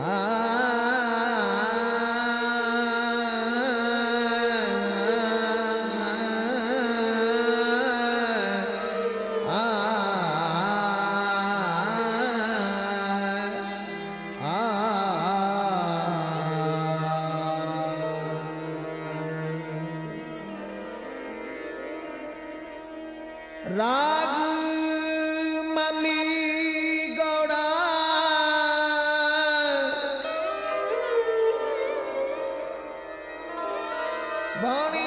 Ah. ਬਾਣੀ।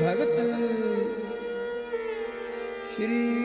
ਭਗਤ ਸ਼੍ਰੀ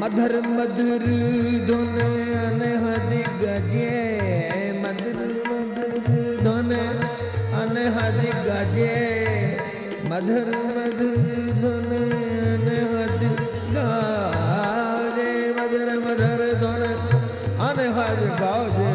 मधुर मधुर धुन अनहरि गजे मधुर मधुर धुन अनहरि गजे मधुर मधुर धुन अनहरि गे मधुर मधुर धुन अनहरि गाजे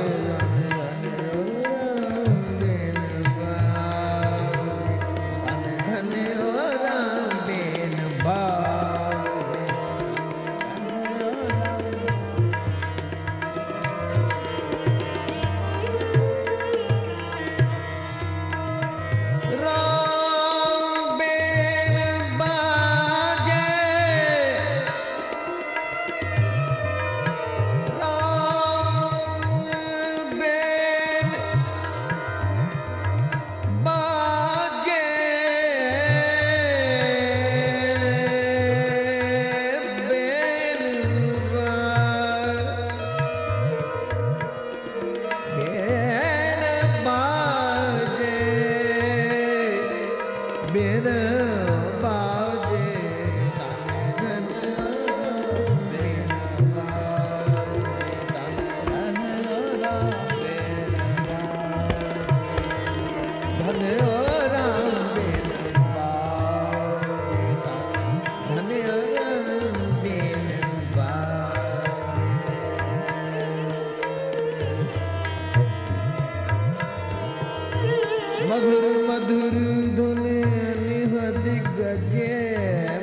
मधुर मधुर धुने अनहद गजे।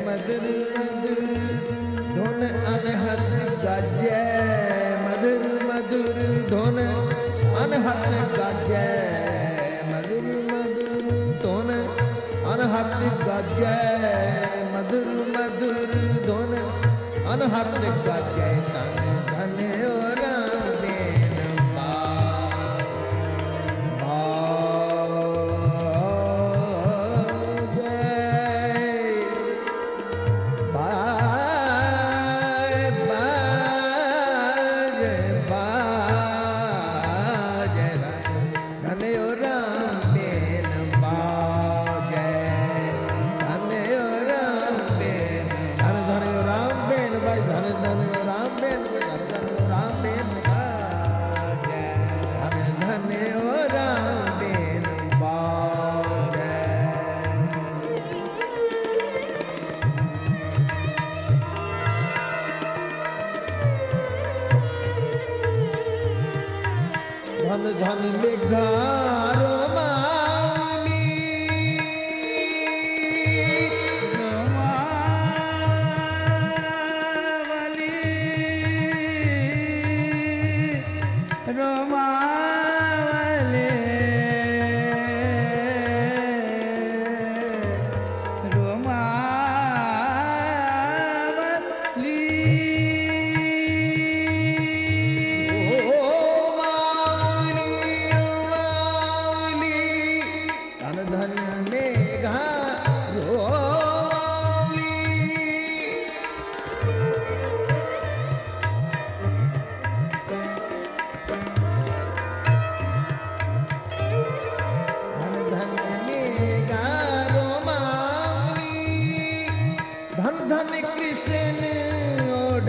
मधुर मधुर धुन अनहद गजे। मधुर मधुर धुन अनहद गजे। मधुर मधुर धुन अनहद गजे। मधुर मधुर धुन अनहद गजे। धन धन्य জানলে গা धन धन कृष्ण ओढ़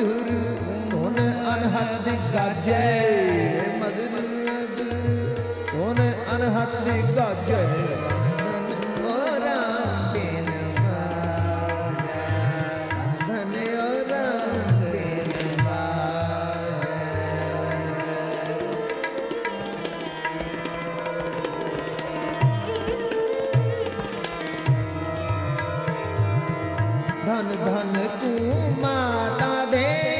ਮਧੁਰ ਹੁਣ ਅਨਹਦ ਗਾਜੈ ਮਧੁਰ ਹੁਣ ਅਨਹਦ ਗਾਜੈ। तू माता दे।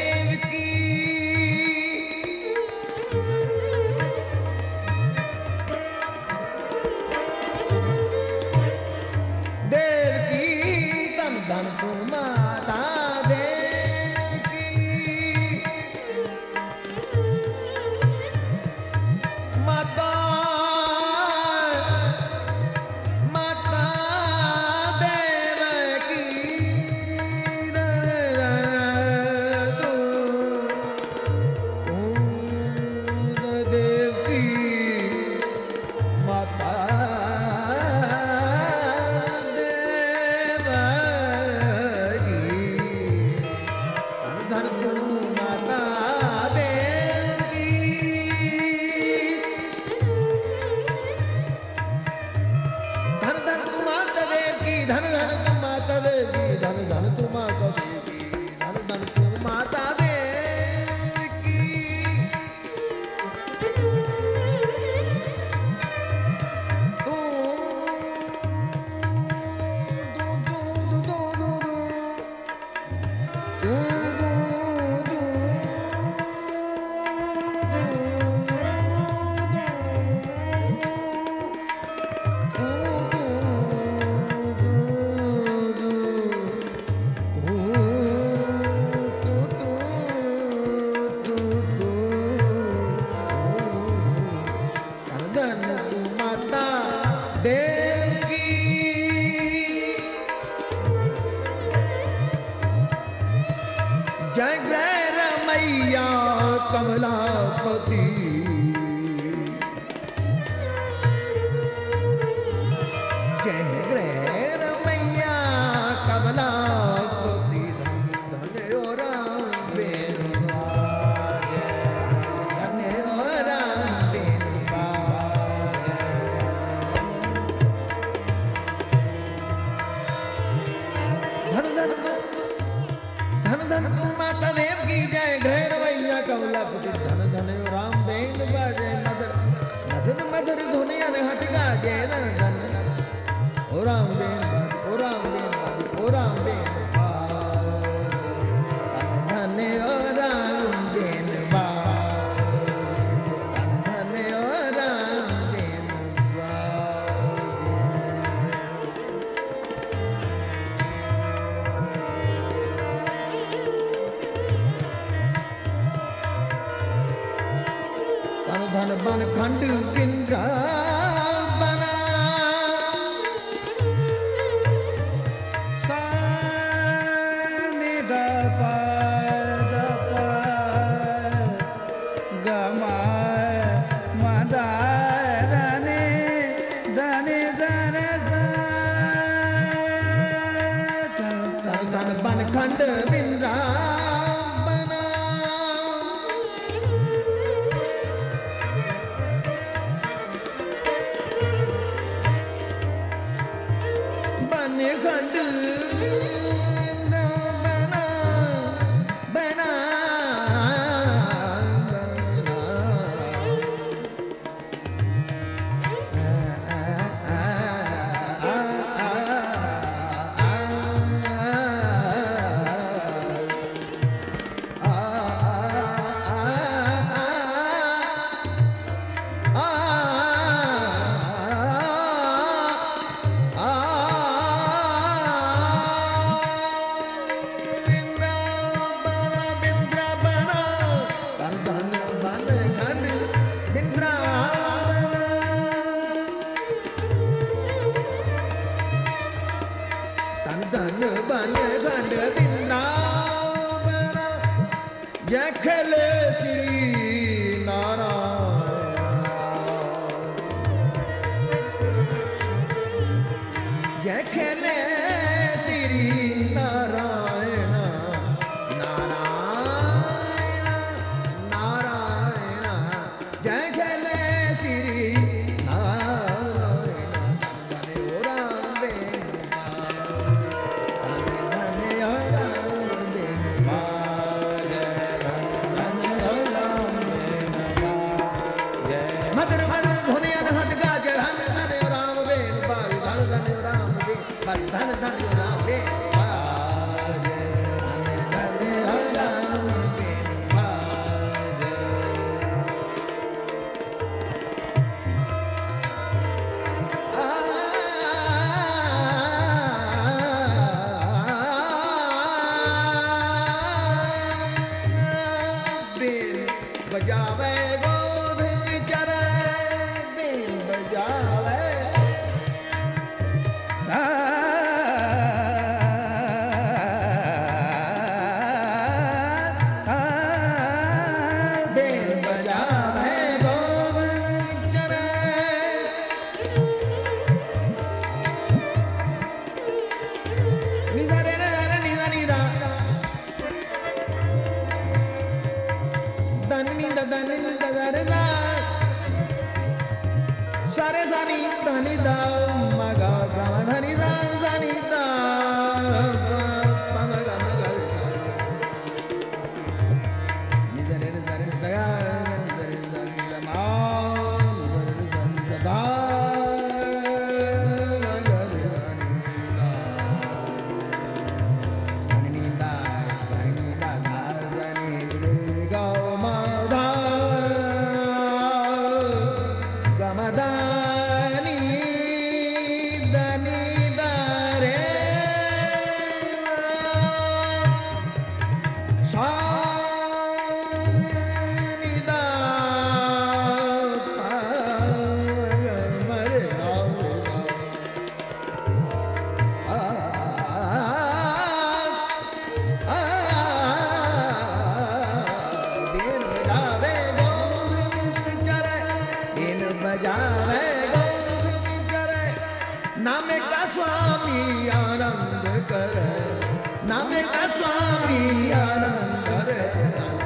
ਬਨ ਖੰਡ ਕਿੰਦਰਾ ਬਨਾ। ਸਾਨੇ ਦਾ ਪਾਦਾ ਪਾ Gama Yeah, Kelly. but y'all may go. करणार. सारे सारी धनी दाम मागा. guardar. नामे का स्वामी आनंद करे नामे का स्वामी आनंद करे।